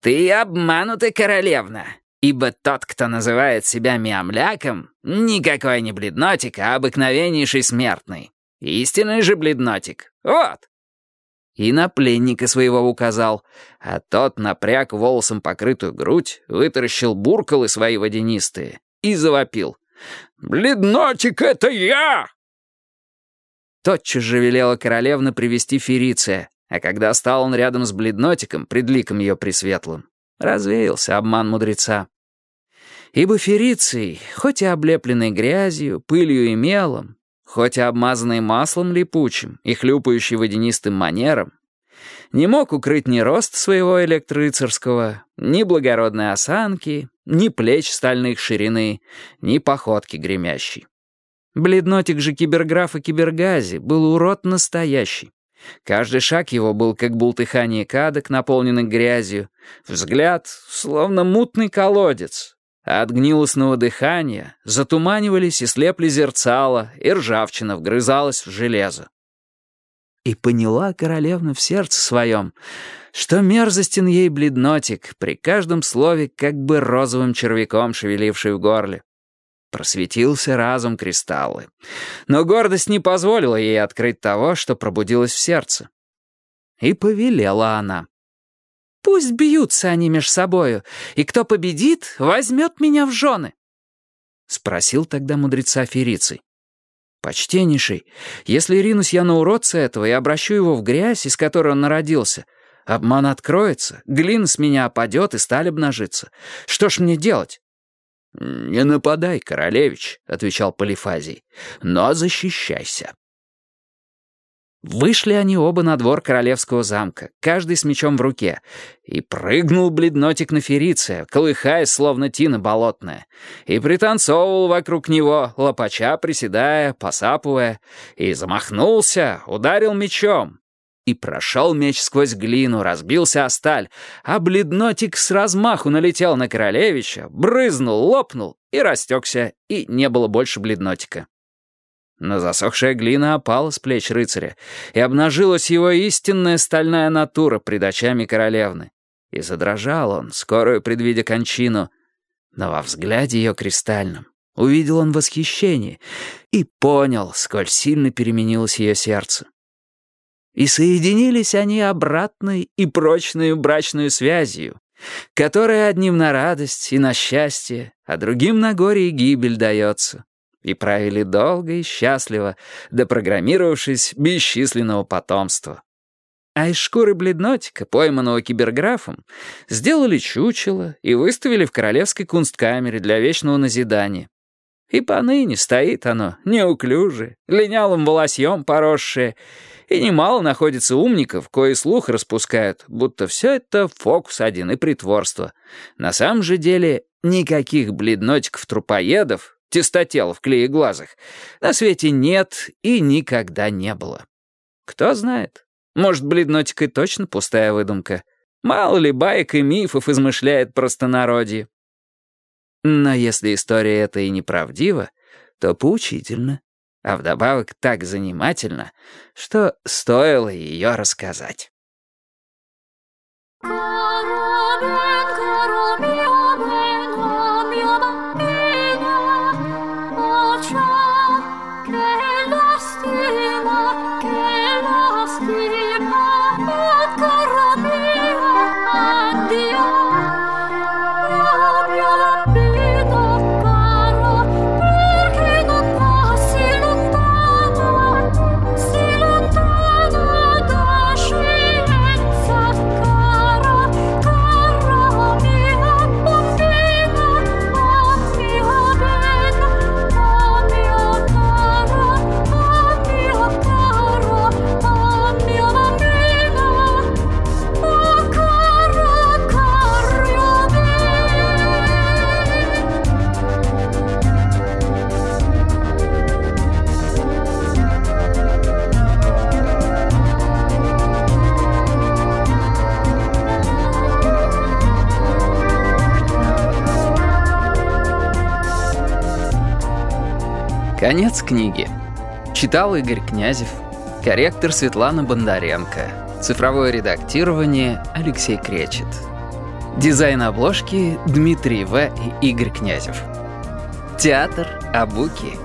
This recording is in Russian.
«Ты обманута, королевна, ибо тот, кто называет себя миамляком, никакой не бледнотик, а обыкновеннейший смертный. Истинный же бледнотик. Вот!» И на пленника своего указал, а тот напряг волосом покрытую грудь, вытаращил буркалы свои водянистые и завопил. «Бледнотик — это я!» Тотчас же велела королевна привести Фериция, а когда стал он рядом с бледнотиком, пред ликом ее пресветлым, развеялся обман мудреца. Ибо Фериций, хоть и облепленный грязью, пылью и мелом, хоть и обмазанный маслом липучим и хлюпающий водянистым манером, не мог укрыть ни рост своего электрорыцарского, ни благородной осанки, ни плеч стальных ширины, ни походки гремящей. Бледнотик же киберграфа Кибергази был урод настоящий. Каждый шаг его был как бултыхание кадок, наполненных грязью, взгляд, словно мутный колодец, а от гнилостного дыхания затуманивались и слепли зерцала, и ржавчина вгрызалась в железо. И поняла королевна в сердце своем, что мерзостен ей бледнотик, при каждом слове как бы розовым червяком шевеливший в горле. Просветился разум кристаллы. Но гордость не позволила ей открыть того, что пробудилось в сердце. И повелела она. «Пусть бьются они меж собою, и кто победит, возьмет меня в жены». Спросил тогда мудреца Фериций. «Почтеннейший, если ринусь я на уродца этого и обращу его в грязь, из которой он народился, обман откроется, глина с меня опадет и сталь обнажится. Что ж мне делать?» «Не нападай, королевич», — отвечал Полифазий, — «но защищайся». Вышли они оба на двор королевского замка, каждый с мечом в руке, и прыгнул бледнотик на Фериция, колыхаясь, словно тина болотная, и пританцовывал вокруг него, лопача приседая, посапывая, и замахнулся, ударил мечом, и прошел меч сквозь глину, разбился о сталь, а бледнотик с размаху налетел на королевича, брызнул, лопнул и растекся, и не было больше бледнотика. Но засохшая глина опала с плеч рыцаря, и обнажилась его истинная стальная натура пред очами королевны. И задрожал он, скорую предвидя кончину, но во взгляде ее кристальном увидел он восхищение и понял, сколь сильно переменилось ее сердце. И соединились они обратной и прочной брачной связью, которая одним на радость и на счастье, а другим на горе и гибель дается и правили долго и счастливо, допрограммировавшись бесчисленного потомства. А из шкуры бледнотика, пойманного киберграфом, сделали чучело и выставили в королевской кунсткамере для вечного назидания. И поныне стоит оно, неуклюжее, линялым волосьем поросшее, и немало находится умников, кои слух распускают, будто все это фокус один и притворство. На самом же деле никаких бледнотиков-трупоедов, тестотел в клее глазах, на свете нет и никогда не было. Кто знает, может, бледнотик и точно пустая выдумка. Мало ли баек и мифов измышляет простонародье. Но если история эта и неправдива, то поучительно, а вдобавок так занимательно, что стоило ее рассказать. Конец книги. Читал Игорь Князев. Корректор Светлана Бондаренко. Цифровое редактирование Алексей Кречет. Дизайн обложки Дмитрий В. и Игорь Князев. Театр Абуки.